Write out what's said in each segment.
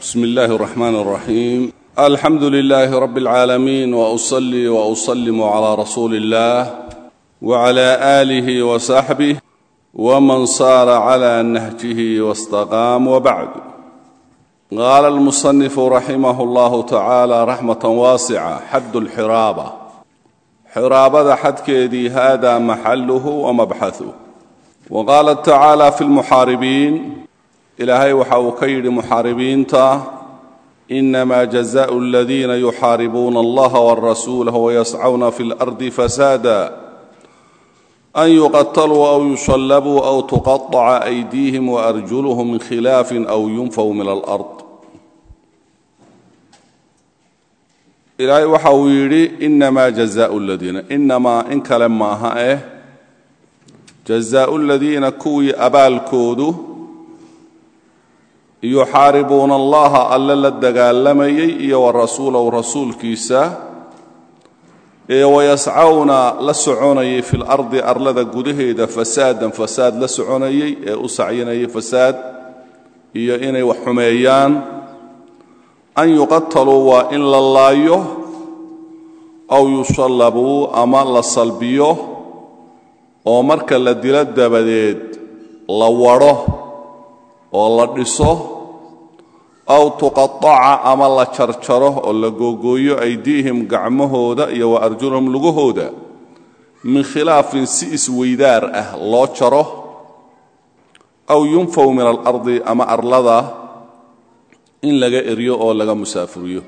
bsmi illaahi araxmaan araxiim alxamdu lilaahi rabbi alcaalamiin wa usalli wa usallimu calaa rasuuli illaah wa calaa aalihi wa saxbih waman saara calaa nahjihi wastaqaam wa bacd qaala almusannifu raximahu allahu tacaala raxmatan waasica xaddu lxiraaba xiraabada xadkeedii haada maxalluhu wa mabxahuh wa qaala tacaala fi lmuxaaribiin ilaahay waxa uu ka yidhi muxaaribiinta inamaa jazaءu aladiina yuxaaribuuna allaha warasuulah wayascawna fi اlardi fasaada an yuqataluu aw yushallabuu aw tuqaطaca aydiihim waarjuluhum min khilaafin aw yunfaw min alard ilaahay waxa uu yidhi inamaa jazaءu ladiina inamaa in kale maaha eh jazaau ladiina kuwii abaalkoodu yuxaaribuuna allaha alle la dagaalamayay iyo wa rasuulahu rasuulkiisa ee wayascawna la soconayay fi lardi arlada gudaheeda fasaadan fasaad la soconayay ee u sacyinayay fasaad iyo inay wax xumeeyaan. An yuqataluu waa in la laayo aw yushallabuu ama la salbiyo oo marka la dilo dabadeed la wadho oo la dhiso aw tuqaaca ama la jarjaro oo la googooyo aydiihim gacmahooda iyo wa arjulahum lugahooda min khilaafin si isweydaar ah loo jaro aw yunfaw min alardi ama arlada in laga eryo oo laga musaafuriyo.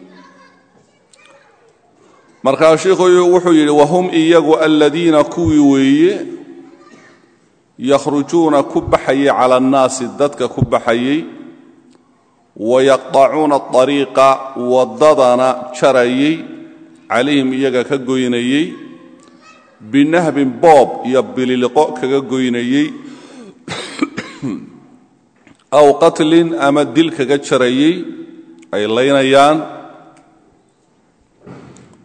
Markaa sheikhu wuxuu yidhi wahum iyagu aladiina kuwii weeye yakhrujuuna ku baxayay cala annaasi dadka ku baxayay wayaqطacuuna ariiqa waddadana jarayay calayhim iyaga ka goynayey binahbin boob iyo bililiqo kaga goynayey aw qatlin ama dil kaga jarayey ay laynayaan.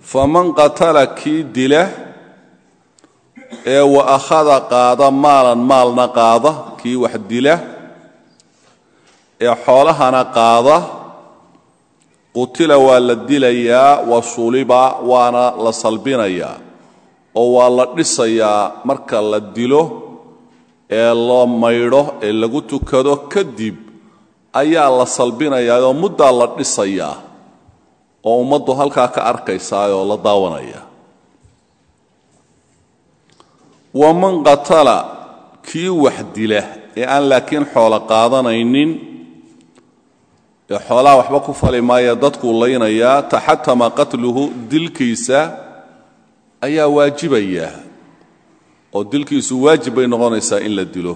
Faman qatala kii dila ee wa akhada qaada maalan maalna qaada kii wax dila ee xoolahana qaada qutila waa la dilayaa wa waana la salbinayaa oo waa la dhisayaa marka la dilo ee loo maydho ee lagu tukado kadib ayaa la salbinayaa oo muddaa la dhisayaa oo ummaddu halkaa ka arkaysaa oo la daawanaya waman qatala kii wax dila ee aan laakiin xoolo qaadanaynin ee xoolaha waxba ku fali maaya dadkuu laynayaa taxatama qatluhu dilkiisa ayaa waajibaya. Oo dilkiisu waajib bay noqonaysaa in la dilo.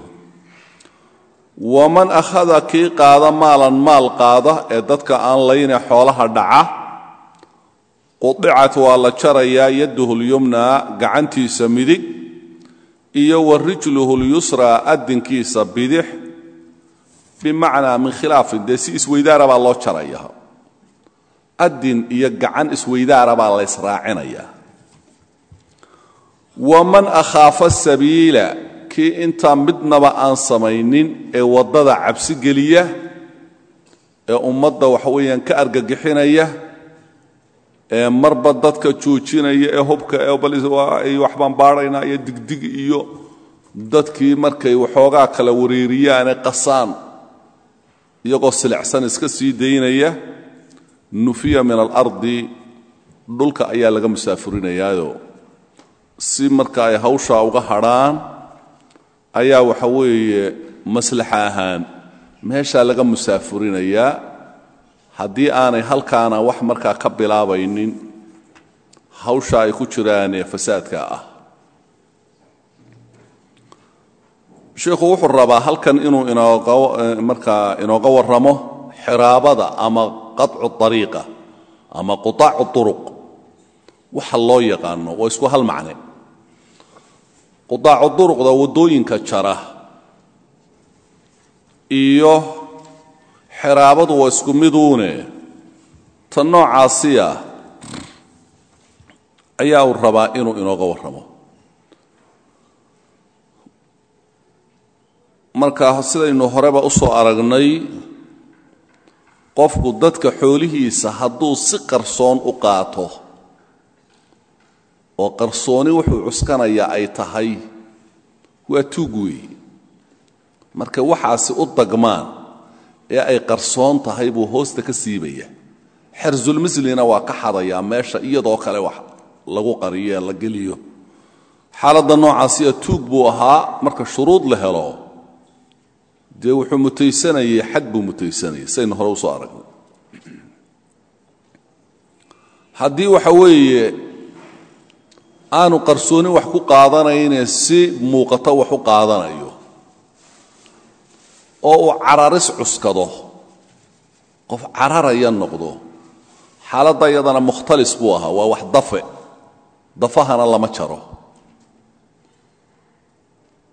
Waman akhada kii qaada maalan maal qaada ee dadka aan layne xoolaha dhaca qudicat waa la jarayaa yaduhu lyumna gacantiisa midig iyo wa rijluhu lyusraa adinkiisa bidix bimacnaa min khilaafin dee si isweydaara baa loo jaraya. Adin iyo gacan isweydaara baa la ysraacinayaa waman akhaafa sabiila kii intaa midnaba aan samaynin ee waddada cabsi geliya ee ummadda waxa weeyaan ka argagixinaya marba dadka joojinaya ee hubka ay waxbaan baadhaynaa iyo digdig iyo dadkii markay waxoogaa kala wareeriyaane qasaan iyagoo silicsan iska sii daynaya nufiya min alardi dhulka ayaa laga musaafurinayaayo si marka ay hawshaa uga hadrhaan ayaa waxa weeye maslaxa ahaan meeshaa laga musaafurinayaa haddii aanay halkaana wax markaa ka bilaabaynin hawsha ay ku jiraan ee fasaadka ah sheikhu wuxuu rabaa halkan inuu inoogamarkaa inooga warramo xiraabada ama qaطcu ariiqa ama quطaacu طuruq waxa loo yaqaano waa isku hal macne quطaacu duruqda waddooyinka jara iyo xiraabadu waa isku miduune. Tan noocaasiya ayaa uu rabaa inuu inooga warramo. Marka sidaynu horeba u soo aragnay qofku dadka xoolihiisa hadduu si qarsoon u qaato oo qarsooni wuxuu cuskanayaa ay tahay waa tuug weeye marka waxaasi u dagmaan ee ay qarsoon tahay buu hoosta ka siibaya. Xersulmislina waa ka xadayaa meesha iyadoo kale wax lagu qariyo ee la geliyo. Xaaladda noocaasiya tuug buu ahaa marka shuruud la helo. Dee wuxuu mutaysanayay xad buu mutaysanayay saynu hore u soo aragnay. Haddii waxa weeye aanu qarsooni wax ku qaadanayne si muuqato wax u qaadanayo oo uu cararis cuskado. Qof cararaya noqdo. Xaaladda iyadana mukhtalis buu ahaa waa wax dafe. Dafahana lama jaro.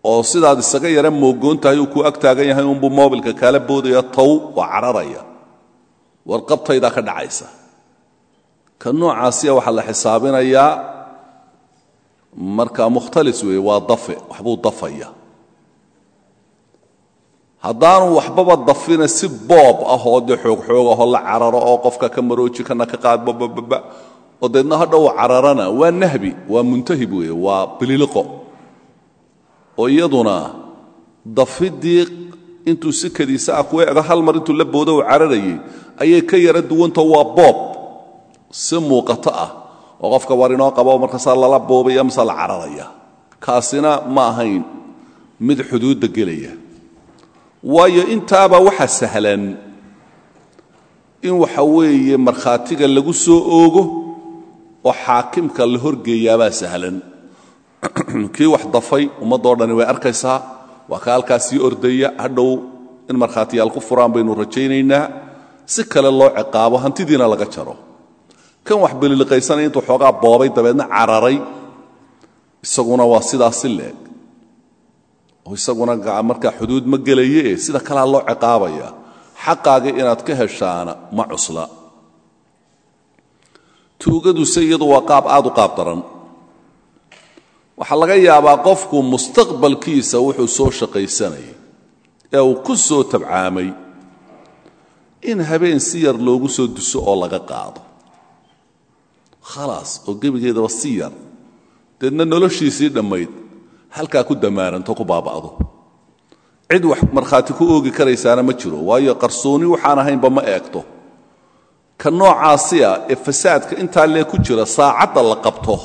Oo sidaad isaga yara moogoon tahay uu ku ag taagan yahay unbuu moobilka kaala boodaya tow waa cararaya. Warqabtaydaa ka dhacaysa. Ka noocaasiya waxaa la xisaabinayaa marka mukhtalis weeye waa dafe waxbuu dafaya haddaanu waxbaba dafina si boob ah oo dee xoogxoog ahoo la cararo oo qofka ka marooji kana ka qaad babababa oo deedna hadhow cararana waa nahbi waa muntahib weeye waa bililiqo. Oo iyaduna dafidii intuu si kadiisa ah kuwa ego hal mar intuu la boodo u cararayay ayay ka yara duwantao waa boob. Si muuqato ah oo qofka war inoo qabo markaasaa lala boobaya mase la cararaya. Kaasina ma ahayn mid xuduudda gelaya waayo intaaba waxa sahlan in waxa weeye markhaatiga lagu soo oogo oo xaakimka la horgeeyaabaa sahlan. Kii wax dafay ummaddoo dhani way arkaysaa. Waa ka halkaas sii ordaya hadhow in markhaatiyaal ku furaan baynu rajaynaynaa. Si kale loo ciqaabo hantidiina laga jaro. Kan wax beliliqaysanaya intuu xoogaa boobay dabeedna cararay. Isaguna waa sidaasi leeg oo isaguna markaa xuduud ma gelaye sida kalea loo ciqaabaya. Xaqaaga inaad ka heshaana ma cusla. Tuugaduse iyadu waa qaab aad u qaab daran. Waxaa laga yaabaa qofku mustaqbalkiisa wuxuu soo shaqaysanayay ee uu ku soo tabcaamay in habeen si yar loogu soo duso oo laga qaado. Khalaas oo gebigeedaba si yar deedna noloshiisii dhammayd halkaa ku damaaranto ku baaba'do. Cid wax markhaati ku oogi karaysaana ma jiro waayo qarsooni waxaan ahaynba ma eegto. Ka noocaasiya ee fasaadka intaa lee ku jira saacadda la qabto.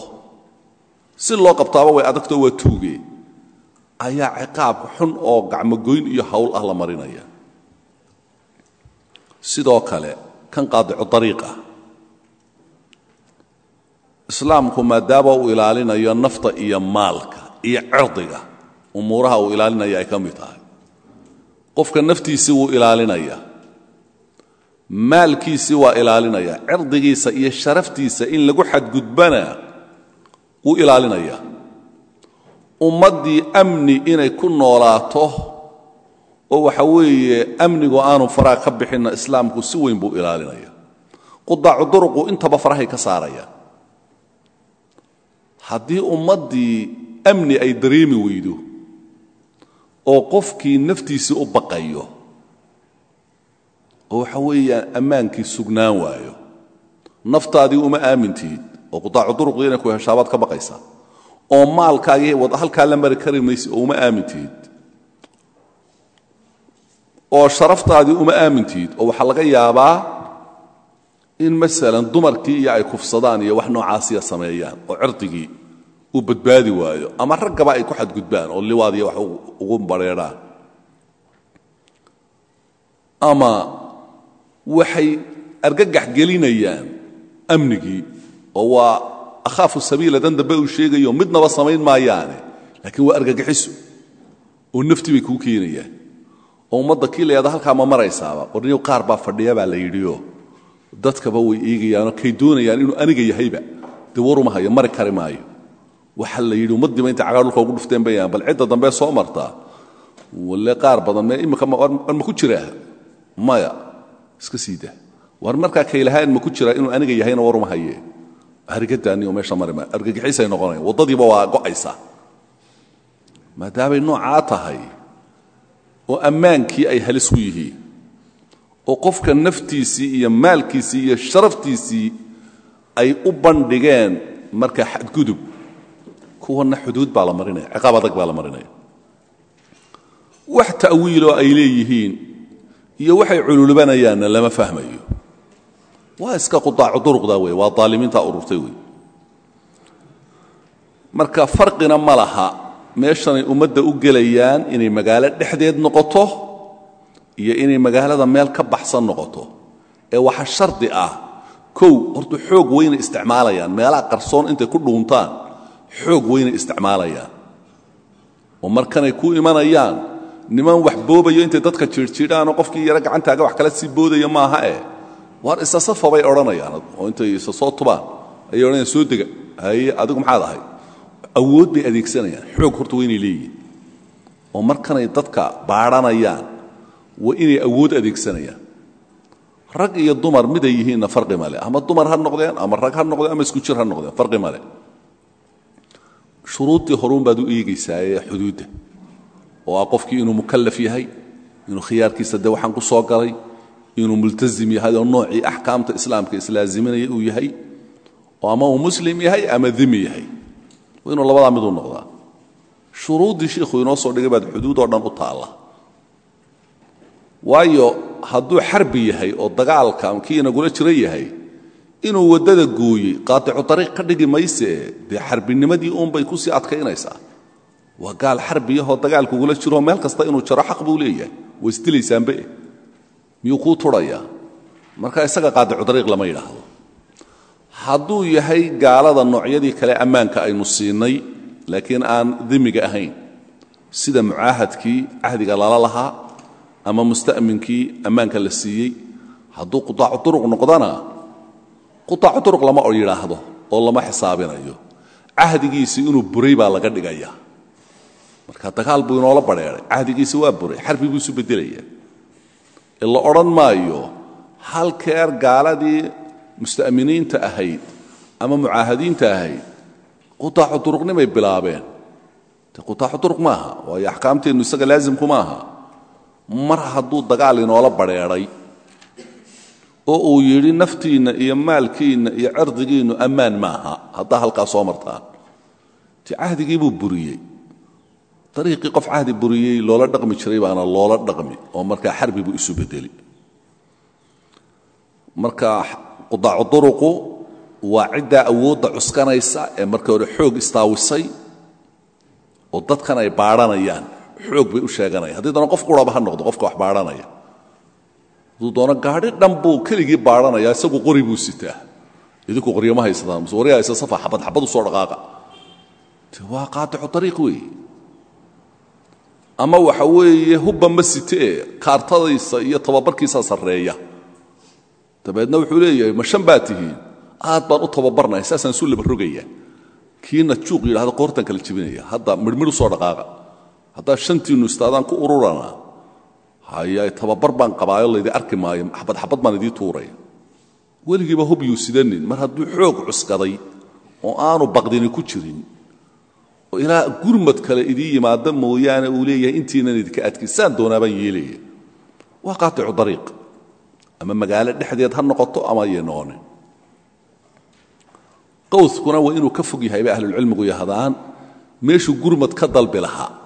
Si loo qabtaaba way adagto waa tuuge. Ayaa ciqaab xun oo gacmogoyn iyo hawl ah la marinaya. Sidoo kale kan qaadicu dariiq ah. Islaamku maadaama uu ilaalinayo nafta iyo maalka iyo cirdiga umuuraha uu ilaalinaya ay ka mid tahay. Qofka naftiisii wuu ilaalinaya. Maalkiisii waa ilaalinaya. Cirdigiisa iyo sharaftiisa in lagu xadgudbana wuu ilaalinaya. Ummaddii amni inay ku noolaato oo waxa weeye amnigu aanu faraha ka bixinna islaamku si weyn buu ilaalinaya. Qudaacu duruqu intaba farahay ka saaraya. Haddii ummaddii amni ay dareemi weydo oo qofkii naftiisii u baqayo oo waxa weeyaan ammaankii sugnaan waayo. Naftaadii uma aamintihid oo qudaacu duruqdii inay ku heshaabaad ka baqaysaa. Oo maalkaagii wad halkaa la mari kari maysi oo uma aamintihid oo sharaftaadii uma aamintihid oo waxaa laga yaabaa in masalan dumarkii iyo ay kufsadaan iyo wax noocaasiya sameeyaan oo cirdigii uu badbaadi waayo ama raggaba ay ku xadgudbaan oo liwaad iyo wax ugu bareedhaan ama waxay argagax gelinayaan amnigii oo waa akhaafu sabiila dan uu sheegayo midnaba samayn maayaane laakiin waa argagaxiso oo nafti bay kuu keenayaan. Oo ummadda kii la halkaa ma maraysaaba warniyo qaar baa fadhiya baa la yidhioo dadkaba way eegayaanoo kay doonayaan inuu aniga yahayba dee waruma hayo mari kari maayo waxa la yidhi ummaddiiba intay cagaa dhulka ugu dhufteen bayaan bal cidda dambe soo martaa. Walle qaar badan me imika war ma ku jiraa maya iska sii daa. War markaa kaylahaan ma ku jiraa inuu aniga yahayna waruma haye. Harigadaani oo meesha mari maayo argagixisay noqonayan waddadiiba waa go'aysaa maadaamay noocaa tahay? Oo ammaankii ay halis ku yihiin oo qofka naftiisii iyo maalkiisii iyo sharaftiisii ay u bandhigeen marka xadgudub kuwanna xuduud baa la marinaya ciqaab adag baa la marinaya wax ta'wiiloo ay leeyihiin iyo waxay cululbanayaanna lama fahmayo. Waa iska qudaacu duruqda wey waa daalimiinta ururtay wey marka farqina ma laha meeshanay ummadda u gelayaan inay magaalo dhexdeed noqoto iyo inay magaalada meel ka baxsan noqoto ee waxa shardi ah. Kow horta xoog weynay isticmaalayaan meelaha qarsoon intay ku dhuuntaan xoog weynay isticmaalayaan oo markanay ku imanayaan niman wax boobayo intay dadka jiirjiidhaanoo qofkii yaro gacantaaga wax kala sii boodaya maaha eh. Waar isa safa bay odhanayaan oo intay isa soo tubaan ayay odhanayaan soo dega haye adigu maxaad ahay? Awood bay adeegsanayaan xoog horta waa inay leeyihiin oo markanay dadka baadhanayaan waa inay awood adeegsanayaan. Rag iyo dumar miday yihiinna farqi male ama dumar ha noqdeen ama rag ha noqdeen ama isku jir ha noqdeen farqi male shuruuddii horuun baad u eegaysaa ee xuduudda oo ah qofkii inuu mukallaf yahay inuu khiyaarkiisa de waxaan ku soo galay inuu multazim yahay oo noocii axkaamta islaamka islaaziminaya uu yahay oo ama uu muslim yahay ama dimi yahay. Waa inuu labadaa miduu noqdaa. Shuruuddii shiikhuu inoo soo dhigay baad xuduud oo dhan u taalla. Waayo hadduu xarbi yahay oo dagaalka kii inagula jira yahay inuu waddada gooyey qaaticu ariiq ka dhigi maysee dee xarbinimadii uunbay ku sii adkaynaysaa. Waa gaal xarbiyahoo dagaalkugula jiroo meel kasta inuu jaro xaq buu leeyahay. Way isdilaysaanbe miyuu kuu turhayaa marka isaga qaaticu ariiq lama yidhaahdo. Hadduu yahay gaalada noocyadii kale ammaanka aynu siinay laakiin aan dimiga ahayn sida mucaahadkii cahdiga lala lahaa ama musta'minkii ammaanka la siiyey hadduu qutaacu turuq noqdana qutaacu turuq lama yidhaahdo oo lama xisaabinayo. Cahdigiisii inuu buray baa laga dhigaya. Marka dagaal buu inoola badheeray cahdigiisi waa buray. Xarbi buu isu beddelaya. Ee la odhan maayo halkeer gaaladii musta'miniinta ahayd ama mucaahadiinta ahayd qutaacu turuqnimay bilaabeen. De qutaacu maaha. Waayo axkaamteennu isaga laasimku maaha. Mar hadduu dagaal inoola badheedhay oo uu yidhi naftiinna iyo maalkiinna iyo cirdigiinnu ammaan maaha. Haddaa halkaa soo martaan. Ti cahdigii buu buriyey. Dariiqii qof cahdi buriyey loola dhaqmi jiray baana loola dhaqmi oo markaa xarbi buu isu bedeli. Marka qudaacu duruqu waa ciddaa awoodda cuskanaysa ee marka hore xoog istaawisay oo dadkan ay baadhanayaan. Xoog bay u sheeganaya haddii doona qof quraba ha noqdo qofka wax baadhanaya doono gaadhi dhan buu keligii isagu qori buu sitaa. Idinku qoryama haysataan mase waryaa haysa safa xabad xabad soo dhaqaaqa. Waa qaaticu ariiq weeye. Ama waxa weeye hubba ma sitee kaartadaysa iyo tababarkiisaa sarreeya. Dabeedna wuxuu leeyahay ma shan baa tihiin. Aad baan u tababarnaya saasaan isu laba rogaya. Kiina juuq yidhahda qoortan kala jebinaya hadda midhmidh soo dhaqaaqa. Haddaa shantiinnu istaadaan ku ururana haya tababar baan qabaayo laydi arki maayo xabad xabad baan idii tuuraya weligiiba hub yuu sidanin. Mar hadduu xoog cuskaday oo aanu baqdini ku jirin oo ilaa gurmad kale idii yimaada mooyaane uu leeyahay intiinan idinka adkaysaan doonaabaan yeelaya waa qaaticu dariiq. Ama magaalo dhexdeed ha noqoto ama noqonin qawskuna waa inuu ka fog yahay bay ahlulcilmigu yahdaan meeshuu gurmad ka dalbi lahaa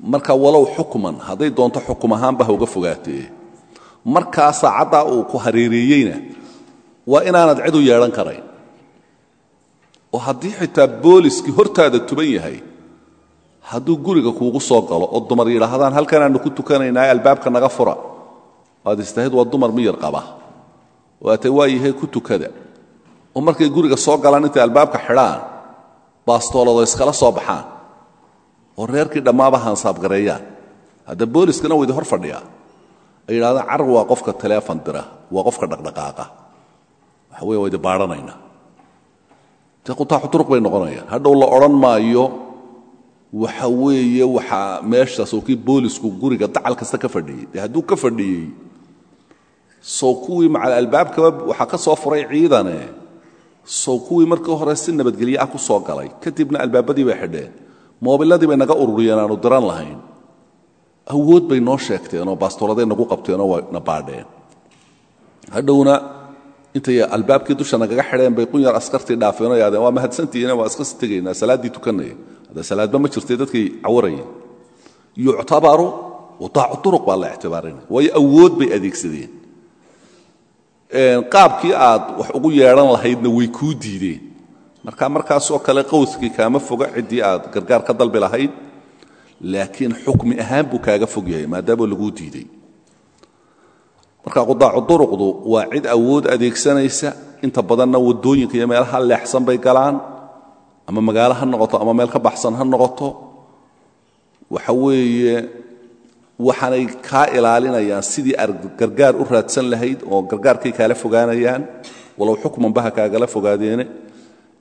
marka walow xukman hadday doonto xukum ahaanba ha uga fogaatee. Markaa saacaddaa uu ku hareereeyeyna waa inaanad cid u yeedhan karayn. Oo haddii xitaa booliskii hortaada tuban yahay hadduu guriga kuugu soo galo oo dumar yidhaahdaan halkanaannu ku tukanaynaa albaabka naga fura. Waad istahayd waa dumar miyar qaba. Waatay waa yahay ku tukada. Oo markay guriga soo galaan intay albaabka xidhaan baastoolado iskala soo baxaan oo reerkii dhammaaba hansaabgareeyaan hadda booliskana waydi hor fadhiyaa ay yidhahdaan carg waa qofka taleefon dira waa qofka dhaqdhaqaaqa. Waxa weye waydi baadhanaynaa dee qutaaxu turuq bay noqonayaan. Hadhow la odhan maayo waxa weeye waxaa meeshaas oo boolisku guriga dacal kasta ka fadhiyey. Dee hadduu ka fadhiyey sow kuwii macal albaabkaba waxaa ka soo furay ciidane sow markii hore si nabadgelye ah ku soo galay. Kadibna albaabadii bay xidheen moobiladii bay naga ururiyeen aanu diran lahayn. Awood bay noo sheegteenoo baastooraday nagu qabteenoo waa na baadheen. Hadhowna intay albaabkii dusha nagaga xidheen bay qunyar askartii dhaafeenoo yaadeen waa mahadsantihiina waa iska tegaynaa salaaddii tukanaya hadda salaadba ma jirtay dadkay cawarayeen yuctabaru wadaacu duruq baa la ictibaarinaya waayo awood bay adeegsadeen. Qaabkii aad wax ugu yeedhan lahaydna way kuu diideen marka markaasoo kale qowskii kaama foga ciddii aad gargaar ka dalbi lahayd laakiin xukmi ahaan buu kaaga fog yahay maadaama laguu diiday. Marka qudaacu duruqdu waa cid awood adeegsanaysa inta badanna waddooyinka iyo meelaha leexsan bay galaan ama magaalo ha noqoto ama meel ka baxsan ha noqoto. Waxa weeye waxaanay kaa ilaalinayaan sidii gargaar u raadsan lahayd oo gargaarkay kaala fogaanayaan walow xukmanba ha kaagala fogaadeene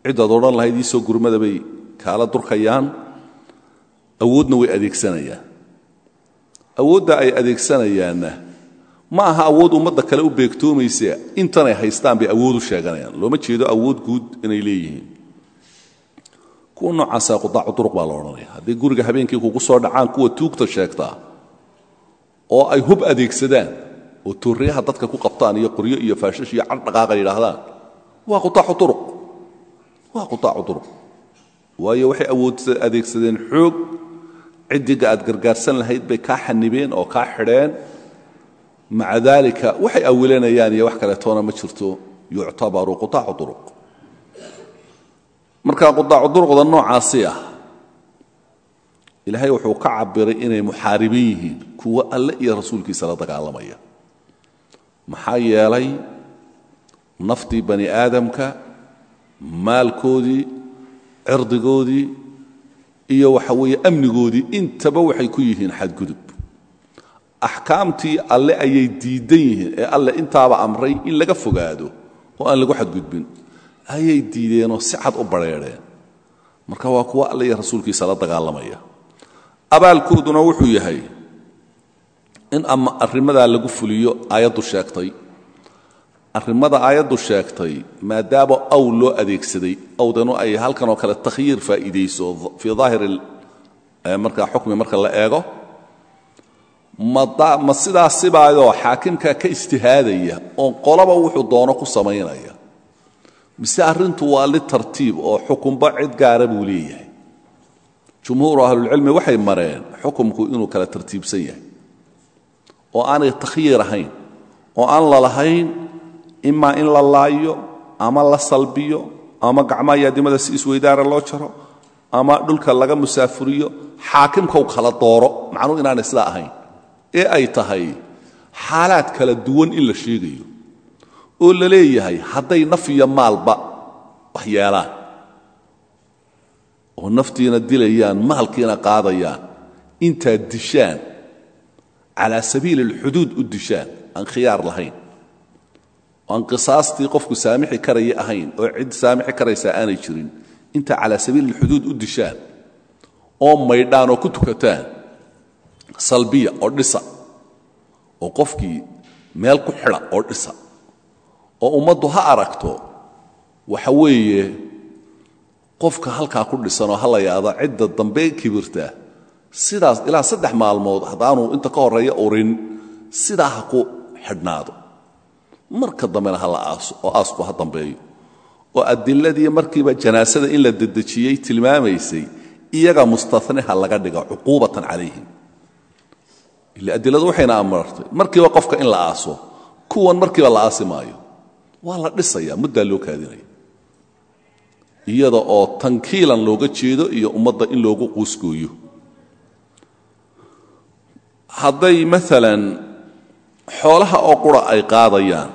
ciddaad odhan lahayd iisoo gurmada bay kaala durkayaan awoodna way adeegsanayaan. Awoodda ay adeegsanayaanna ma aha awood ummadda kale u beegtoomaysa intanay haystaan bay awood u sheeganayaan. Looma jeedo awood guud inay leeyihiin. Kuwa noocaasa qudaacu duruq baa la odhanaya hadday guriga habeenkii kugu soo dhacaan kuwa tuugta sheegtaa oo ay hub adeegsadaan oo toorriyaha dadka ku qabtaan iyo qoryo iyo faashash iyo car dhaqaaqa yidhaahdaan waa qutaacu duruq waa qutaacu duruq waayo waxay adeegsadeen xoog. Ciddiga aad gargaarsan lahayd bay kaa xanibeen oo kaa xidheen. Maca daalika waxay awilanayaan iyo wax kaleetoona ma jirto. Yuctabaru qutaacu duruq marka qudaacu duruqda noocaasi ah ilaahay wuxuu ka cabiray inay muxaaribin yihiin kuwo alle iyo rasuulkiisa la dagaalamaya. Maxaa yeelay naftii bani aadamka maalkoodii cirdigoodii iyo waxa weeye amnigoodii intaba waxay ku yihiin xadgudub. Axkaamtii alle ayay diidan yihiin ee alle intaaba amray in laga fogaado oo aan lagu xadgudbin. Ayay diideenoo si cad u badrheedheen marka waa kuwa alle iyo rasuulkiisa la dagaalamaya. Abaalkooduna wuxuu yahay in ama arrimadaa lagu fuliyo aayaddu sheegtay arrimada aayaddu sheegtay maadaama aw loo adeegsaday awdanu ay halkan oo kale takhyiir faa'iidayso fii daahiri markaa xukmi marka la eego ma sidaas sibaayoo xaakimkaa ka ijtihaadaya oo qolaba wuxuu doono ku samaynaya. Mise arrintu waa litartiib oo xukunba cid gaara buu leeyahay. Jumhuuru ahlulcilmi waxay mareen xukumku inuu kala tartiibsan yahay. Oo aanay takhyiir ahayn oo aan la lahayn imaa in la laayo ama la salbiyo ama gacmaha yaadimada si isweydaara loo jaro ama dhulka laga musaafuriyo xaakimkau kala dooro. Macnuhu inaanay sidaa ahayn. Ee ay tahay xaalaad kala duwan in la sheegayo oo la leeyahay hadday naf iyo maalba wax yeelaan oo naftiina dilayaan maalkiina qaadayaan intaad dishaan calaa sabiili alxuduud u dishaan aan khiyaar lahayn aan qisaastii qofku saamixi karaya ahayn oo cid saamixi karaysaa aanay jirin intaa calaa sabiili alxuduud u dishaan oo maydhaan oo ku tukataan salbiya oo dhisa oo qofkii meel ku xidha oo dhisa oo ummaddu ha aragto waxa weeye qofka halkaa ku dhisanoo ha la yaada cidda dambe kibirta sidaas ilaa saddex maalmood haddaanu inta ka horreeya urin sidaa ha ku xidhnaado marka dambena ha la aaso oo aasku ha dambeeyo. Oo adiladii markiiba janaasada in la dedejiyey tilmaamaysay iyaga mustane ha laga dhiga cuquubatan calayhim. Ila adiladu waxayna amartay markiiba qofka in la aaso kuwan markiiba la aasi maayo waa la dhisaya muddaa loo kaadinaya. Iyada oo tankiilan looga jeedo iyo ummadda in loogu quusgooyo hadday maalan xoolaha oo qura ay qaadayaan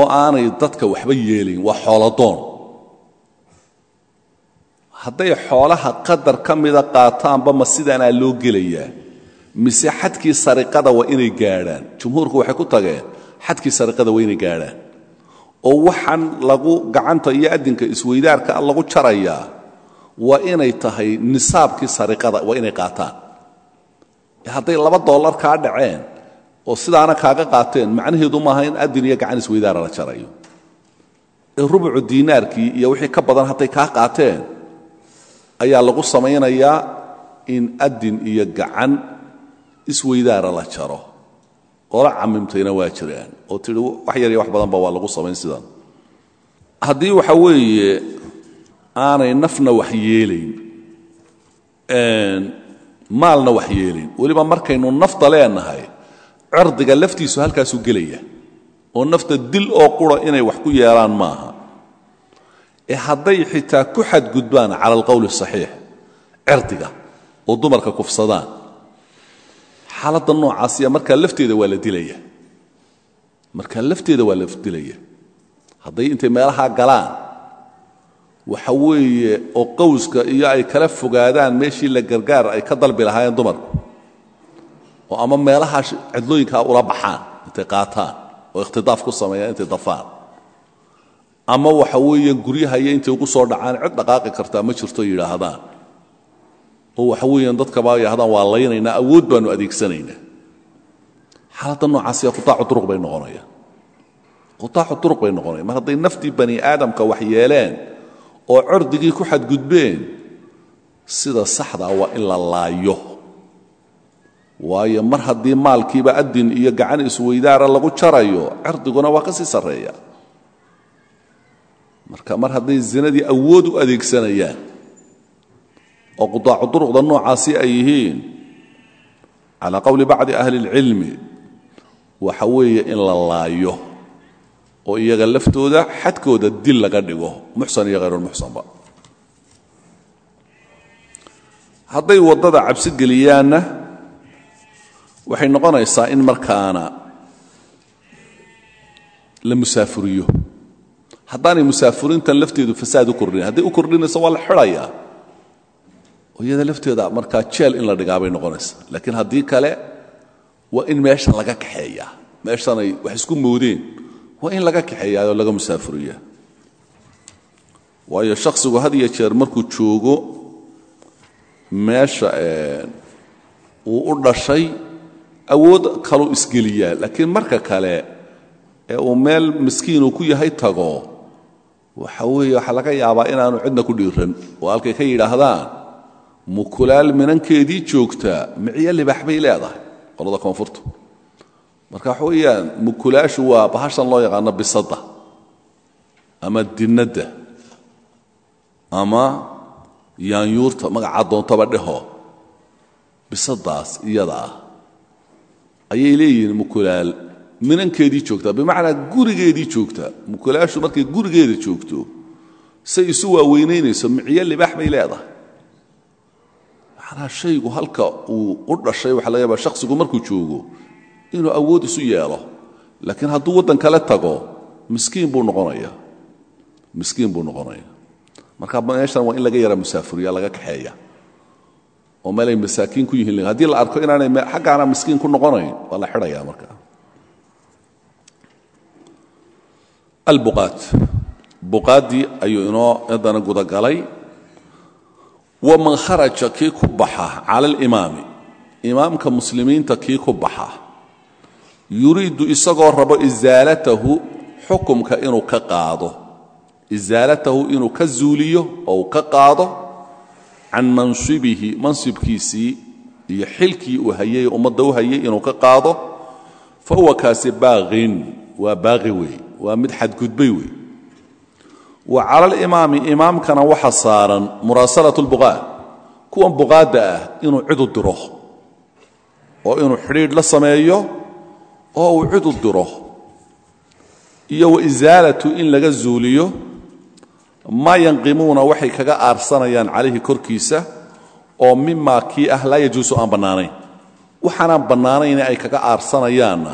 oo aanay dadka waxba yeelayn waa xoolodoon hadday xoolaha qadar ka mida qaataanba ma sidaanaa loo gelayaa? Mise xadkii sariqada waa inay gaadhaan? Jumhuurku waxay ku tageen xadkii sariqada waa inay gaadhaan. Oo waxaan lagu gacanta iyo addinka isweydaarka lagu jarayaa waa inay tahay nisaabkii sariqada waa inay qaataan. Hadday laba dollar kaa dhaceen oo sidaana kaaga qaateen macnaheedu maaha in addin iyo gacan isweydaara la jarayo. Rubucu diinaarkii iyo wixii ka badan hadday kaa qaateen ayaa lagu samaynayaa in adin iyo gacan isweydaara la jaro. Qola camimtayna waa jiraan. Oo tidhi wax yar iyo wax badanba waa lagu samayn sidan. Haddii waxa weeye aanay nafna wax yeelayn maalna wax yeelayn weliba markaynu nafta leenahay cirdiga laftiisu halkaasuu gelaya oo nafta dil oo qura inay wax ku yeelaan maaha. Ee hadday xitaa ku xadgudbaan cala alqowli asaxiix cirdiga oo dumarka kufsadaan. Xaaladda noocaasiya markaa lafteeda waa la dilaya. Markaa lafteeda waa la dilaya. Hadday intay meelahaa galaan waxa weeye oo qowska iyo ay kala fogaadaan meeshii la gargaar ay ka dalbi lahaayeen dumarku oo ama meelahaa cidlooyinkaa ula baxaan intay qaataan oo ikhtidaaf ku sameeyaan intay dafaan ama waxa weeyaan guryaha iyo intay ugu soo dhacaan cid dhaqaaqi kartaa ma jirto yidhaahdaan. Oo waxa weeyaan dadkabaa yidhahdaan waa laynaynaa awood baannu adeegsanaynaa xaaladda noocaasiya qutaacu duruq bay noqonayaan. Qutaacu duruq bay noqonayan mar hadday naftii bani aadamka wax yeeleen oo cordigii ku xadgudbeen sida saxdaa waa in la laayo waayo mar haddii maalkiiba adin iyo gacan isweydaara lagu jarayo cirdiguna waa ka sii sarreeya. Marka mar hadday zinadii awood u adeegsanayaan oo qudaacu duruqda noocaasi ay yihiin calaa qowli bacdi ahli اlcilmi waxa weeye in la laayo oo iyaga laftooda xadkooda dil laga dhigo muxsan iyo hayrulmuxsanba hadday waddada cabsi geliyaanna waxay noqonaysaa in markaana la musaafuriyo. Haddaanay musaafurintan lafteedu fasaad u kordhinayn hadday u kordhinayso waa la xidhayaa oo iyada lafteeda markaa jeel in la dhigaa bay noqonaysaa. Laakiin haddii kale waa in meesha laga kaxeeyaa. Meeshanay wax isku moodeen waa in laga kaxeeyaa oo laga musaafuriyaa. Waayo shakhsigu had iyo jeer markuu joogo meesha uu u dhashay awood kaluu isgeliyaa laakiin marka kale ee uu meel miskiinuu ku yahay tago waxa weeye waxaa laga yaabaa inaanu cidna ku dhiiran oo halkay ka yidhaahdaan mukulaal minankeedii joogtaa micyo libaax bay leedahay. Qolada koonfurta. Marka waxa weeyaan mukulaashu waa bahashan loo yaqaano bisadda ama dinnadda ama yaanyuurta magacaa doontaba dheho bisaddaas iyada ah ayay leeyihiin mukulaal. Minankeedii joogtaa bimacnaa gurigeedii joogtaa. Mukulaashu markay gurigeeda joogto say isu waaweynaynayso micyo libaax bay leedahay. Macnaa shaygu halka uu u dhashay waxa laga yaaba shakhsigu markuu joogo inuu awood isu yeelo. Laakiin hadduu waddan kale tago miskiin buu noqonaya. Miskiin buu noqonaya. Marka meeshan waa in laga yara musaafuriya laga kaxeeya oo meelay masaakiin ku yihiin. Haddii la arko inaanay xaggaana miskiin ku noqonayn waa la xidhaya marka. Albuqaat buqaaddii ayuu inoo haddana gudagalay. Waman kharaja kii ku baxa cala alimaami. Imaamka muslimiinta kii ku baxa. Yuriidu isagoo rabo isaalatahu xukumka inuu ka qaado. Isaalatahu inuu ka zuuliyo oo uu ka qaado can mansibihi mansibkiisii iyo xilkii uu hayay ummadda u hayay inuu ka qaado fa huwa kaasi baaqin waa baaqi wey waa mid xadgudbay wey wa cala alimaami imaamkana waxa saaran muraasalat lbuqaad kuwan buqaadda ah inuu cid u diro oo inuu xidhiidh la sameeyo oo uu cid diro iyo wa isaalatu in laga zuuliyo maa yanqimuuna waxay kaga aarsanayaan calayhi korkiisa oo mimaa kii ah laa yajuusu aan bannaanayn. Waxaanaan bannaanayne ay kaga aarsanayaanna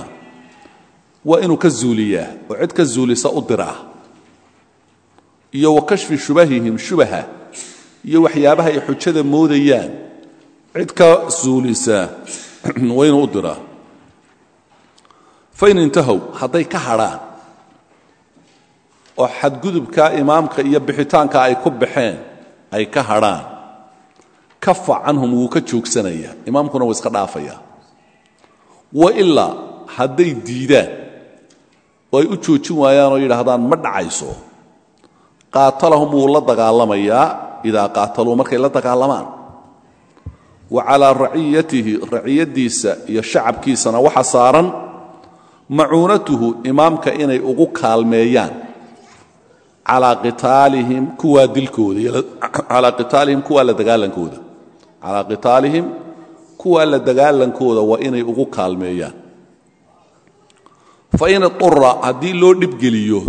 waa inuu ka zuuliyaa oo cid ka zuulisa u diraa iyo wa kashfi shubahihim shubaha iyo waxyaabaha ay xujada moodayaan. Cid ka zuulisa waa inuu u diraa fain intahow hadday ka hadhaan oo xadgudubkaa imaamka iyo bixitaanka ay ku baxeen ay ka hadhaan kafa canhum wuu ka joogsanaya. Imaamkuna wuu iska dhaafaya. Wa ilaa hadday diidaan oo ay u joojin waayaan oo yidhaahdaan ma dhacayso. Qaatalahum wuu la dagaalamayaa idaa qaataluu markay la dagaalamaan. Wa calaa raciyatihi raciyaddiisa iyo shacabkiisana waxa saaran macuunatuhu imaamka inay ugu kaalmeeyaan calaa qitaalihim kuwaa dilkooda calaa qitaalihim kuwaa la dagaalankooda calaa qitaalihim kuwaa la dagaalankooda waa inay ugu kaalmeeyaan fain iطura haddii loo dhibgeliyo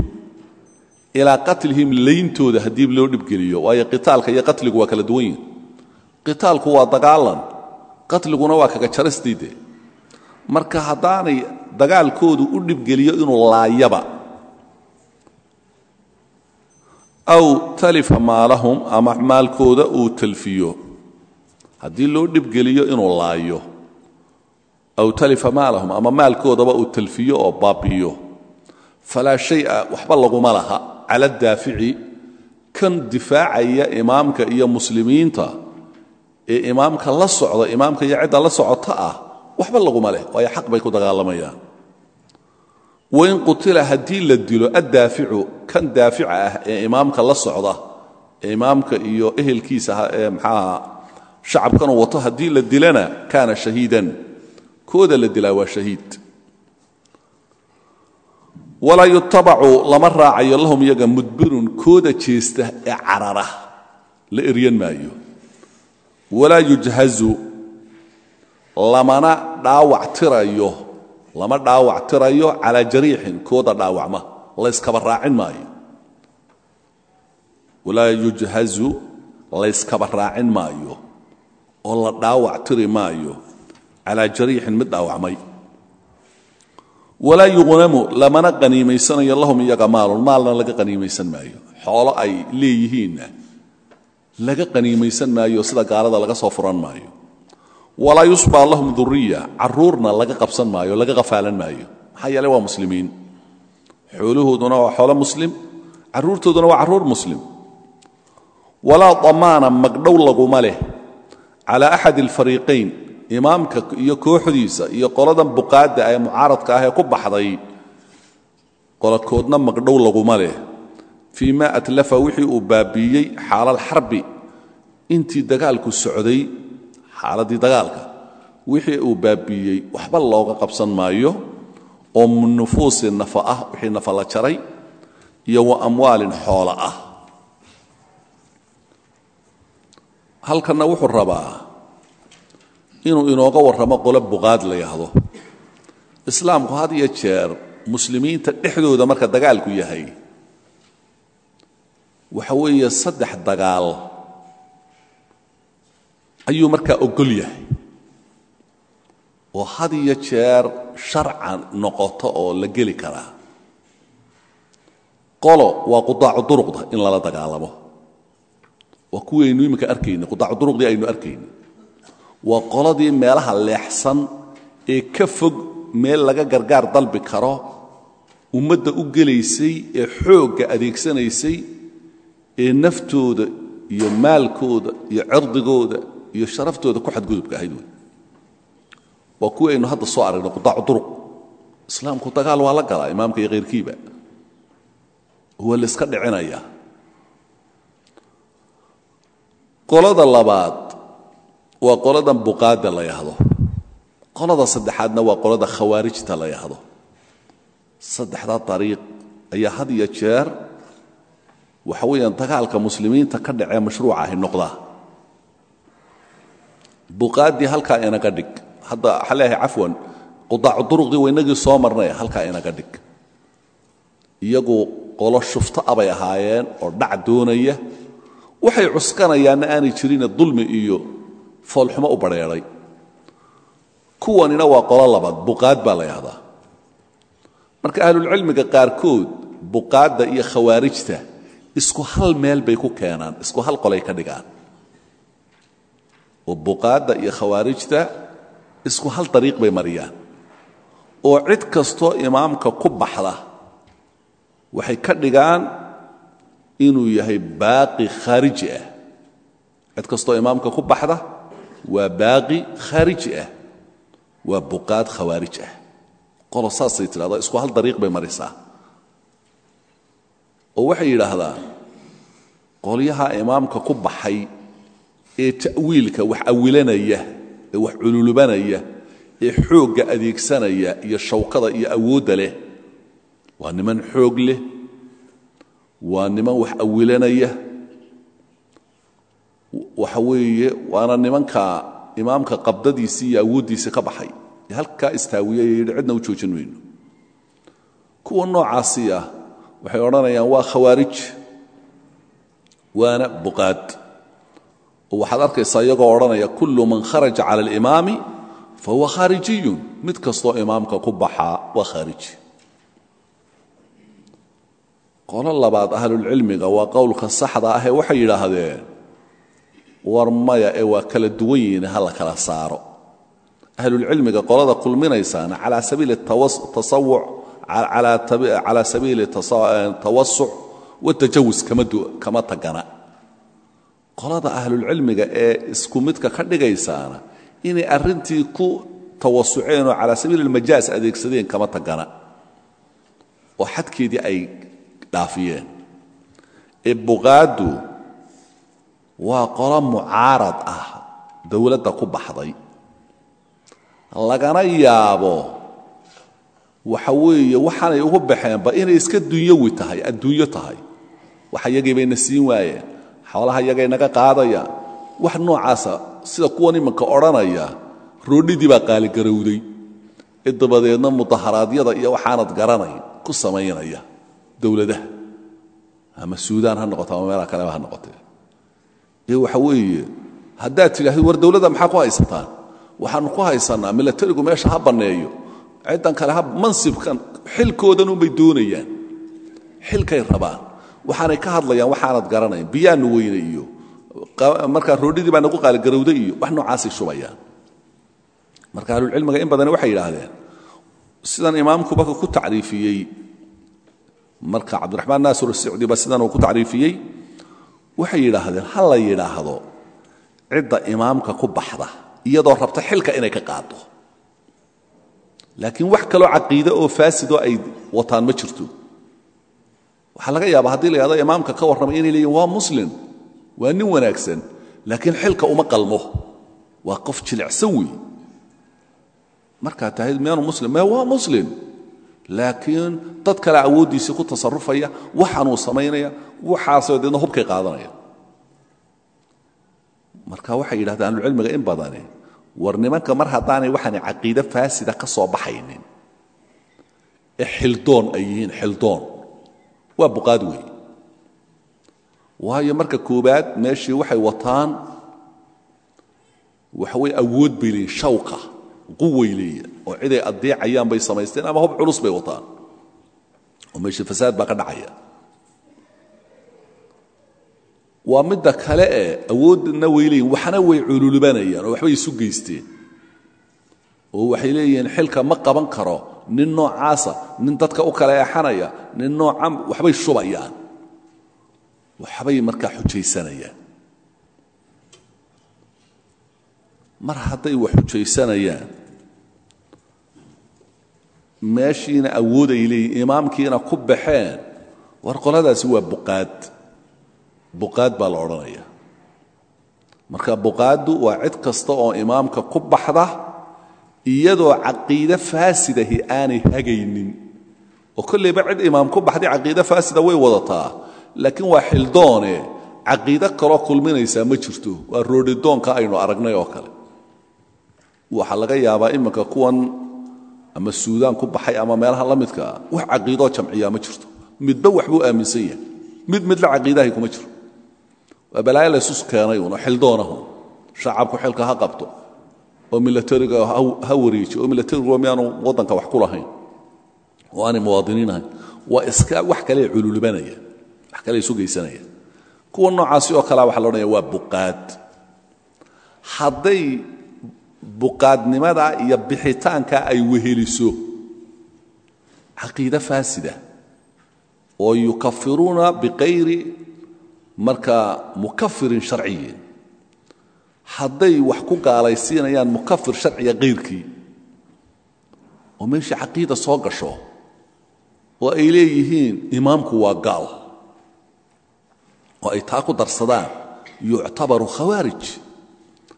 ilaa qatlihim layntooda haddii loo dhibgeliyo waayo qitaalka iyo qatligu waa kala duwan yihiin qitaalku waa dagaalan qatliguna waa kaga jarastiide marka haddaanay dagaalkoodu u dhibgeliyo inuu laayaba aw talifa maalahum ama maalkooda uu talfiyo. Haddii loo dhibgeliyo inuu laayo. Aw talifa maalahum ama maalkoodaba uu talfiyo oo baabi'iyo falaa shaya waxba laguma laha. Cala daafici kan difaacaya imaamka iyo muslimiinta. Ee imaamka la socda imaamka iyo cidda la socota ah waxba laguma leh. Waayo xaq bay ku dagaalamayaan wain qutila haddii la dilo addaaficu kan daafica ah ee imaamka la socda ee imaamka iyo ehelkiisa ee maxaaha shacabkanuu wato haddii la dilana kaana shahiidan. Kooda la dilaa waa shahiid. Walaa yutabacu lama raacayo lahum iyaga mudbirun kooda jeesta ee carara la eryan maayo. Walaa yujhazu lamana dhaawac tirayo lama dhaawac tirayo calaa jariixin kooda dhaawacma layskaba raacin maayo. Walaa yujhazu layskaba raacin maayo oo la dhaawac tiri maayo calaa jariixin mid dhaawacmay. Walaa yuqnamu lamana qaniimaysanayo lahum iyaga maalun maalna laga qaniimaysan maayo. Xoolo ay leeyihiinna laga qaniimaysan maayo sida gaalada laga soo furan maayo. Walaa yusbaa lahum duriya caruurna laga qabsan maayo laga qafaalan maayo. Maxaa yeele waa muslimiin xoolahooduna waa xoolo muslim carruurtooduna waa carruur muslim. Walaa damaana magdhow laguma leh. Cala axad alfariiqayn imaamka iyo kooxdiisa iyo qoladan buqaadda ee mucaaradka ah ee ku baxday qolakoodna magdhow laguma leh. Fii ma atlafa wixii uu baabiiyey xaalalxarbi intii dagaalku socday xaaladdii dagaalka wixii uu baabiiyey waxba looga qabsan maayo oo min nufuusi nafa ah wixii nafa la jaray iyo wa amwaalin xoola ah. Halkanna wuxuu rabaa inuu inooga warramo qolo buqaad la yahdo. Islaamku had iyo jeer muslimiinta dhexdooda marka dagaalku yahay waxa weeye saddex dagaal ayuu markaa ogol yahay oo had iyo jeer sharcan noqoto oo la geli karaa. Qolo waa qudaacu duruqda in lala dagaalamo. Waa kuwaynu iminka arkayna qudaacu duruqdii aynu arkayna waa qoladii meelaha leexsan ee ka fog meel laga gargaar dalbi karo ummadda u gelaysay ee xoogga adeegsanaysay ee naftooda iyo maalkooda iyo cirdigooda iyo sharaftooda ku xadgudubka ahayd wey waa kuwii aynu hadda soo aragno qudaacu duruq islaamku dagaal waa la galaa imaamka iyo khayrkiiba waa la iska dhicinayaa qolada labaad waa qoladan buqaadda la yahdo. Qolada saddexaadna waa qolada khawaarijta la yahdo. Saddexdaa dariiq ayaa had iyo jeer waxa weeyaan dagaalka muslimiinta ka dhacee mashruuca ahi noqdaa buqaaddii halkaa inaga dhig hadda waxaa leeyahay cafwan qudaacu duruqdii waynagii soo marnay halkaa inaga dhig. Iyagu qolo shufto abay ahaayeen oo dhac doonaya. Waxay cuskanayaanna aanay jirine dulmi iyo foolxumo u badrheedhay kuwanina waa qolo labaad buqaad baa la yahdaa marka ahlulcilmiga qaarkood buqaadda iyo khawaarijta isku hal meel bay ku keenaan isku hal qolay ka dhigaan. Oo buqaadda iyo khawaarijta isku hal dariiq bay mariyaan. oo cid kastoo imaamka ku baxda waxay ka dhigaan inuu yahay baaqi khaariji ah. Cid kastoo imaamka ku baxda waa baaqi khaariji ah waa buqaad khawaarij ah. Qolo saasay tidhahdaa isku hal dariiq bay marisaa. oo waxay yidhaahdaan qolyaha imaamka ku baxay ee ta'wiilka wax awilanaya ee wax cululubanaya ee xoogga adeegsanaya iyo shawkada iyo awoodda leh. Waa niman xoog leh. Waa niman wax awilanaya. Waxa weeye waana nimanka imaamka qabdadiisii iyo awooddiisii ka baxay. Ee halkaa istaawiyay yidhi cidna u joojin mayno kuwa noocaasi ah waxay odhanayaan waa khawaarij waana buqaad oo waxaad arkaysaa iyagoo odhanaya kullu man kharaja cala alimaami fahuwa khaarijiyun mid kastoo imaamka ku baxaa waa khaariji qolo labaad ahlulcilmiga waa qowlka saxda ah ee waxay yidhaahdeen war maya ee waa kala duwan yihiin ha la kala saaro. Ahlulcilmiga qolada kulminaysaana calaa sabiili tasawuc calaa sabiili qolada ahlulcilmiga ee isku midka ka dhigaysaana inay arrintii ku tawasuceen oo calaa sabiili almajaas adeegsadeen kama tagana. Oo xadkeedii ay dhaafiyeen. Ee buqaaddu waa qolo mucaarad ah dowladda ku baxday. Lagana yaabo waxa weeye waxaanay ugu baxeenba inay iska dunyowi tahay adduunyo tahay. Wax yagii bayna siin waayeen xoolaha yagay naga qaadayaan wax noocaasa sida kuwan iminka odhanaya. Roodhidii baa qaaligarowday ee dabadeedna mudaharaadyada iyo waxaanad garanayn ku samaynaya dowladaha. Ama suudaan ha noqoto ama meelaha kaleba ha noqotee. Ee waxa weeye haddaad tidhahdid war dowladda maxaa ku haysataan? Waxaannu ku haysannaa milatarigu meesha ha banneeyo. Ciddan kale ha mansibkan xilkoodan unbay doonayaan. Xilkay rabaan waxaanay ka hadlayaan waxaanad garanayn. Biyaannu weyne iyo markaa roodhidii baa nagu qaaligarowday iyo wax noocaasay shubayaan. Marka ahlulcilmiga in badani waxay yidhaahdeen sidan imaamkuba ku tacriifiyey marka cabdiraxmaan naasir asicdi ba sidan ku tacriifiyey waxay yidhaahdeen ha la yidhaahdo cidda imaamka ku baxda iyadoo rabta xilka inay ka qaado laakiin wax kaloo caqiide oo faasidoo ay wataan ma jirto waxaa laga yaaba haddii la yidhahdo imaamka ka warramay inay leeyihiin waa muslim waa nin wanaagsan laakiin xilka uma qalmo waa qof jilicsan weey markaad tahayd miyaanu muslim mee waa muslim. Laakiin dad kale awooddiisii ku tasarufaya waxaanuu samaynaya waxaasoo deedna hubkay qaadanaya marka waxay yidhahdeen ahlucilmiga in badani war nimanka mar haddaanay waxaanay caqiide faasida ka soo baxaynin. Ee xildoon ay yihiin xildoon waa buqaad weey. Waayo marka koowaad meeshii waxay wataan waxa weye awood bay leeyiin shawqa quway leeyiin oo ciday addeecayaan bay samaysteen ama hub culus bay wataan. Oo meeshii fasaad baa ka dhacaya. Waa midda kale ee awoodna way leeyihiin waxna way cululubanayaan oo waxbay isu geysteen oo waxay leeyihiin xilka ma qaban karo nin noocaasa nin dadka u kala eexanaya nin noocan waxbay shubayaan. Waxbay markaa xujaysanayaan. Mar hadday wax xujaysanayaan meeshiina awood ay imaamkiina ku baxeen war qoladaasi waa buqaad. Buqaad baa la odhanaya marka buqaaddu waa cid kasta oo imaamka ku baxda iyadoo caqiide faasidahi aanay hagaynin. oo kollayba cid imaam ku baxday caqiide faasida way wadataa. Laakiin waa xildoone caqiide kaloo kulminaysaa ma jirto. Waa roodhidoonka aynu aragnay oo kale. Waxaa laga yaabaa iminka kuwan ama suudaan ku baxay ama meelaha la midkaa wax caqiidoo jamciyaa ma jirto. Midba waxbuu aaminsan yahay. Mid midla caqiidahay kuma jiro. Waa balaayo laysus uno xildoonahu shacabku xilka ha qabto oo milatariga ha wareeji oo milatarigu miyaanu waddanka wax ku oo aanay muwaadiniin ahayn iska wax kale cululubanaya wax kale isu kuwa noocaasi oo kalea waxa la odhanaya waa buqaad. Hadday buqaadnimada iyo bixitaanka ay weheliso caqiide faasida oo yukafiruuna biqayri markaa mukafirin sharciyin hadday wax ku gaalaysiinayaan mukafir sharciga kayrkii oo meeshii caqiida soo gasho oo ay leeyihiin imaamku waa gaal oo ay taa ku darsadaan yuctabaru khawaarij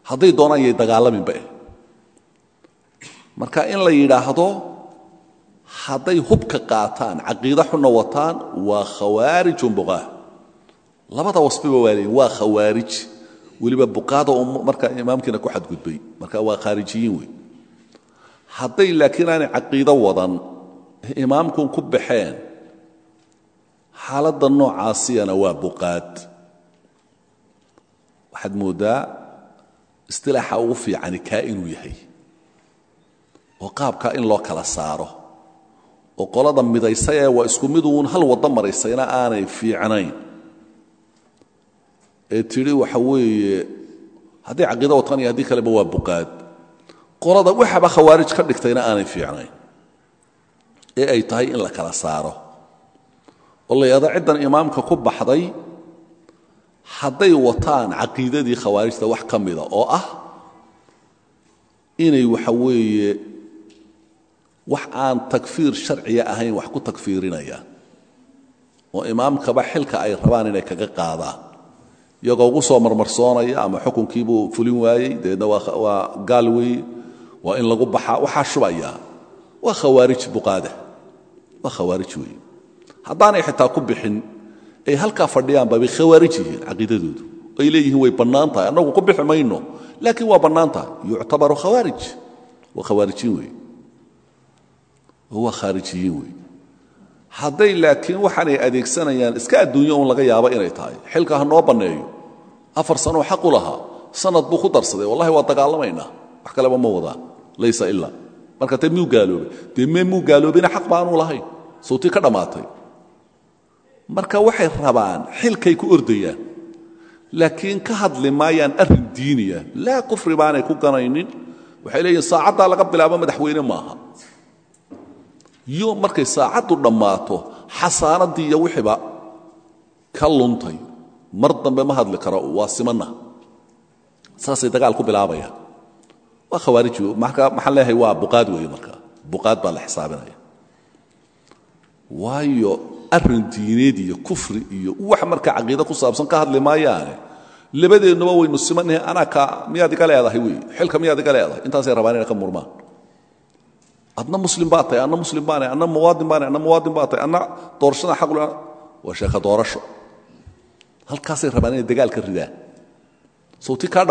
hadday doonaan yay dagaalaminba marka in la yidhaahdo hadday hubka qaataan caqiide xunna wataan waa khawaarijun buqaah labada wasfiba waa leeyiin waa khawaarij weliba buqaada u markaa imaamkiina ku xadgudbay. Marka waa khaarijiyiin wey hadday laakiin aanay caqiido wadan imaamkun ku baxeen xaaladda noocaasiyana waa buqaad. Waxaad mooddaa istilaaxa ugu fiicani kaa inuu yahay. Oo qaabkaa in loo kala saaro. Oo qolada midaysa waa isku miduun hal waddo maraysayna aanay fiicnayn ee tidhi waxa weeye hadday caqiido watan iyo haddii kaleba waa buqaad. Qolada waxaba khawaarij ka dhigtayna aanay fiicnayn. Ee ay tahay in la kala saaro. Oo la yidhahdo ciddan imaamka ku baxday hadday wataan caqiidadii khawaarijta wax ka mida oo ah inay waxa weeye wax aan takfiir sharciya ahayn wax ku takfiirinayaan. Oo imaamkaba xilka ay rabaan inay kaga qaadaan iyagoo ugu soo marmarsoonaya ama xukunkiibuu fulin waayey dabeedna waa gaal weeye waa in lagu baxaa waxaa shubaya waa khawaarij buqaada waa khawaarij weeye. Haddaanay xitaa ku bixin ay halkaa fadhiyaanba bay khawaarij yihiin caqiidadoodu. Ay leeyihiin way bannaan tahay annagu ku bixi mayno. Laakiin waa bannaan tahay. Yuctabaru khawaarij. Waa khawaarijiin weeye. Waa khaarijiyiin weeye. Hadday laakiin waxaanay adeegsanayaan iska adduunyo un laga yaabo inay tahay. Xilka ha noo banneeyo afar sanoo xaq u lahaa. Sanad buu ku darsaday. Wallahi waa dagaalamaynaa. Wax kaleba ma wadaa laysa ilaa marka tee miyuu gaaloobay dee mee muu gaaloobina xaq baanuu lahayn. Sawtii ka dhammaatay marka waxay rabaan xilkay ku ordayaan laakiin ka hadli maayaan arrin diiniya laa kufri baanay ku ganaynin. Waxay leeyihiin saacaddaa laga bilaabo madaxweyne maaha. Yo markay saacaddu dhammaato xasaanaddii iyo wixiiba ka luntay mar dambe ma hadli karo waa simanna saasay dagaal ku bilaabayaan waa khawaarij marka maxaan leeyahay? Waa buqaad weeye marka. Buqaad baa la xisaabinaya waayo arrin diineed iyo kufri iyo wax marka caqiide ku saabsan ka hadli maayaane labadeennuba waynu simannahay. Anaa miyaad iga leedahay wey? Xilka miyaad iga leedahay? Intaasay rabaan inay ka murmaan. Adna muslim baa tahay anna muslim baanahay anna muwaadin baanahay anna muwaadin baa tahay anna doorashada xaqlu waa sheeka doorasho halkaasay rabaan inay dagaal ka ridaan. Sawti kaa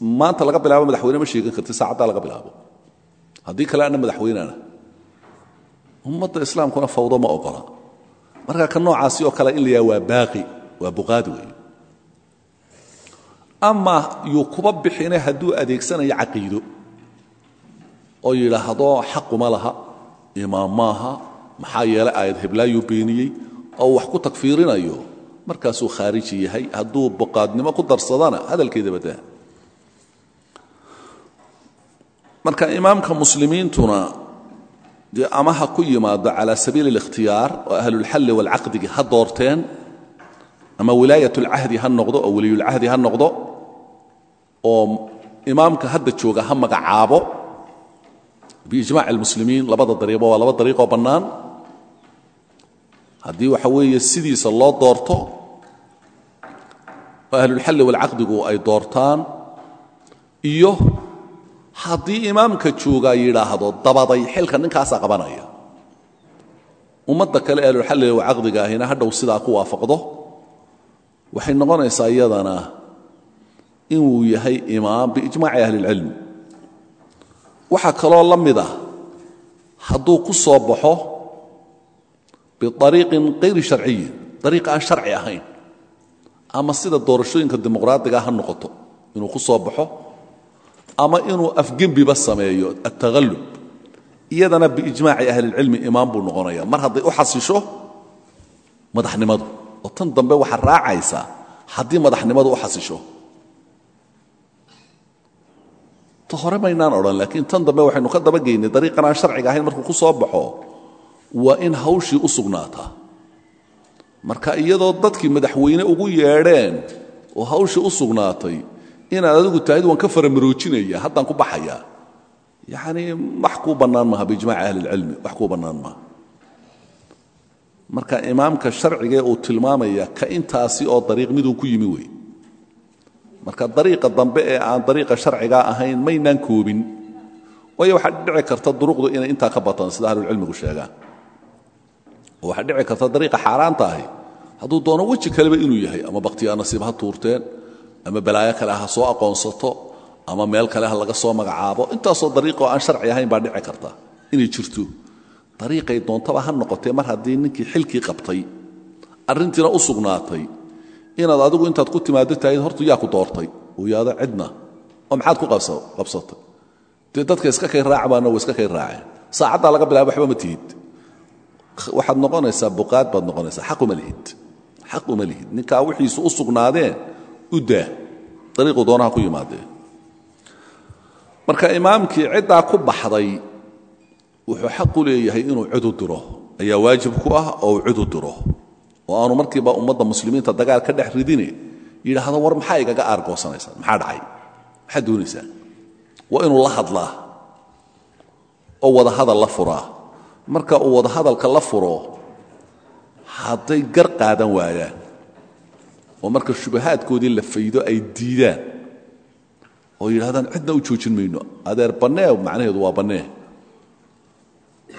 maanta laga bilaabo madaxweyne ma sheegan karti saacaddaa laga bilaabo. Haddii kale anna madaxweynena ummadda islaamkuna fawdo ma ogola. Marka ka noocaasi oo kale in la waa baaqi waa buqaad weeye ama yuu kuba bixine hadduu adeegsanayo caqiido oo yidhaahdo xaquma laha imaam maxaa yeelay aayad heblaayuu beeniyey oo wax ku takfiirinayo markaasuu khaariji yahay hadduu buqaadnimo ku darsadana hadalkeeda badaa marka imaamka muslimiintuna dee ama ha ku yimaado cala sabiili اlikhtiyaar oo ahlulxalli waalcaqdigi ha doorteen ama wilaayat اlcahdi ha noqdo oo weliyulcahdi ha noqdo oo imaamka hadda jooga ha magacaabo biijmac اlmuslimiin labada dariiqba waa laba dariiqoo bannaan haddii waxa weeye sidiisa loo doorto oo ahlulxalli waalcaqdigu ay doortaan iyo haddii imaamka joogaa yidhaahdo dabaday xilka ninkaasaa qabanaya. Ummadda kale ahlulxalliga wacaqdiga ahina hadhow sidaa ku waafaqdo. Waxay noqonaysaa iyadana inuu yahay imaam biijmaaci ahlilcilmi waxaa kaloo la mid ah hadduu ku soo baxo biariiqin kayri sharciyin ariiq aan sharci ahayn ama sida doorashooyinka dimuqraadiga ha noqoto inuu ku soo baxo ama inuu afgembiba sameeyo altahallub iyadana biijmaaci ahlilcilmi imaam buu noqonaya mar hadday u xasisho madaxnimadu oo tan dambe waxaa raacaysa haddii madaxnimadu u xasisho ta hore maynaan odhan laakiin tan dambe waxaynu ka dabageynay dariiqan aan sharciga ahayn markuu ku soo baxo waa in hawshii u sugnaataa marka iyadoo dadkii madaxweyne ugu yeedheen oo hawshii u sugnaatay inaad adigu tahid waan ka faramaroojinaya haddaan ku baxayaa yacnii wax kuu bannaan maaha biijmaaci ahli ilcilmi wax kuu bannaan marka imaamka sharcigee uu tilmaamaya ka intaasi oo dariiq miduu ku yimi wey marka dariiqa dambe ee aan dariiqa sharcigaa ahayn maynaan koobin waayo waxaa dhici karta duruqdu inay intaa ka batan sida ahlulcilmigu sheegaan oo waxaa dhici karta dariiqa xaaraanta ahi hadduu doono weji kaleba inuu yahay ama bakhtiyaa nasiib ha tuurteen ama balaayo kale ha soo aqoonsato ama meel kale ha laga soo magacaabo intaasoo dariiqoo aan sharci ahayn baa dhici karta inay jirto. Dariiqay doontaba ha noqotee mar haddii ninkii xilkii qabtay arrintiina u sugnaatay inaad adigu intaad ku timaado tahayd hortu yaa ku doortay. Yaado cidna oo maxaad ku qabsatay? Dadka iska kay raacbaana wa iska kay raaceen. Saacaddaa laga bilaaba waxba ma tihid waxaad noqonaysaa buqaad baad noqonaysaa xaq uma lihid. Xaq uma lihid. Ninkaa wixiisu u sugnaadeen u daa. Dariiquu doonaha ku yimaadee. Marka imaamkii ciddaa ku baxday wuxuu xaq u leeyahay inuu cid u diro. Ayaa waajib ku ah oo cid u diro. Oo aanu markiiba ummadda muslimiinta dagaal ka dhex ridine yidhaahdo war maxaa igaga aargoosanaysaan? Maxaa dhacay? Maxaad doonaysaan waa inuu la hadlaa oo wadahadal la furaa marka uu wadahadalka la furo hadday gar qaadan waayaan oo marka shubahaadkoodii la faydo ay diidaan oo yidhahdaan cidna u joojin mayno adeer bannee macnaheedu waa bannee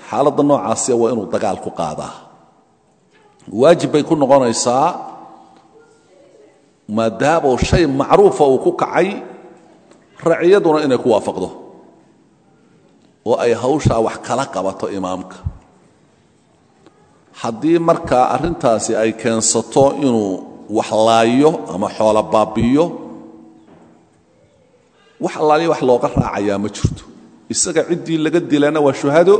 xaaladda noocaasiya waa inuu dagaal ku qaadaa. Waajib bay ku noqonaysaa maadaaboo shay macruufa uu ku kacay raciyaduna inay ku waafaqdo oo ay hawshaa wax kala qabato imaamka. Haddii markaa arrintaasi ay keensato inuu wax laayo ama xoolo baabbi'iyo wax allaaliya wax looga raacayaa ma jirto. Isaga ciddii laga dilana waa shuhado.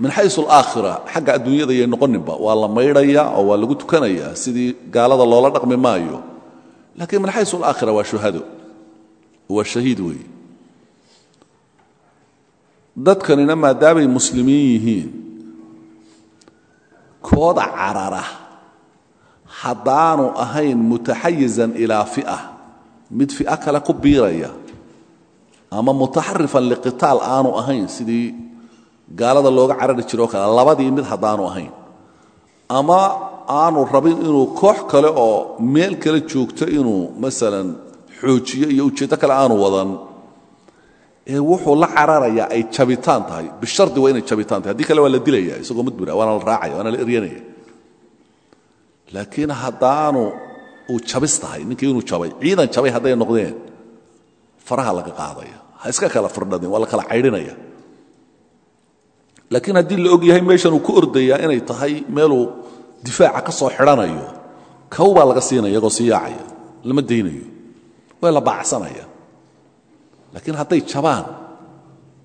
Min xaysu alaakhira xagga adduunyada yay noqoninba waa la maydhayaa oo waa lagu tukanayaa sidii gaalada loola dhaqmi maayo. Laakiin min xaysu alaakhira waa shuhado. Waa shahiid weeye dadkanina maadaamay muslimiin yihiin kooda carara haddaanu ahayn mutaxayizan ilaa fi'a mid fi'a kale ku biiraya ama mutaxarifan liqitaal aanu ahayn sidii gaalada looga carari jiroo kale labadii mid haddaanu ahayn ama aanu rabin inuu koox kale oo meel kale joogto inuu masalan xoojiyo iyo ujeeddo kale aanu wadan ee wuxuu la cararayaa ay jabitaan tahay. Bishardi waa inay jabitaan tahay. Haddii kale waa la dilaya isagoo mudbira waana la raacaya waana la eryanaya. Laakiin haddaanu uu jabis ninkii inuu jabay ciidan jabay hadday noqdeen faraha laga qaadaya. Ha iska kala firdhadin waa la kala caydhinaya. Laakiin haddii la og yahay ku ordayaa inay tahay meeluu difaaca ka soo xidhanayo kow baa laga siinaya iyagoo lama daynayo waa la baacsanaya laakiin hadday jabaan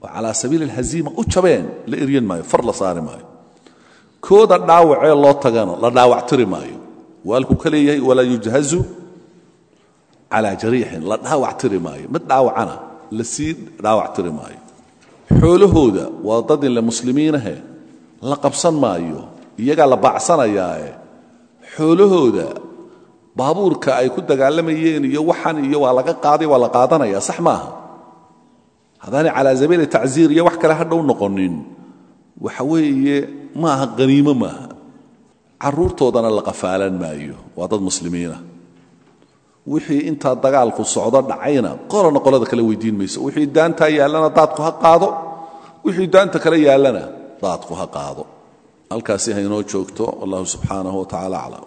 oo calaa sabiili alhaziima u jabeen la eryan maayo far la saari maayo. Kooda dhaawacee loo tagana la dhaawactiri maayo. Waalkuu ka leeyahay walaa yujhazu calaa jariixin la dhaawactiri maayo. Mid dhaawacana la sii dhaawactiri maayo. Xoolahooda waa dad inle muslimiinahe la qabsan maayo iyagaa la baacsanayaae ay ku dagaalamayeen iyo waxan iyo waa laga qaaday waa la qaadanaya sax haddaanay calaa sabiili tacziir iyo wax kale hadhow noqonin. Waxa weeye maaha qaniimo maaha. Carruurtoodana la qafaalan maayo waa dad muslimiina. Wixii intaa dagaalku socdo dhacayna qolana qolada kale weydiin mayso. Wixii daantaa yaallana daadku ha qaado. Wixii daanta kale yaallana daadku ha qaado. Halkaasi haynoo joogto wallahu subxaanahu wa tacala aclam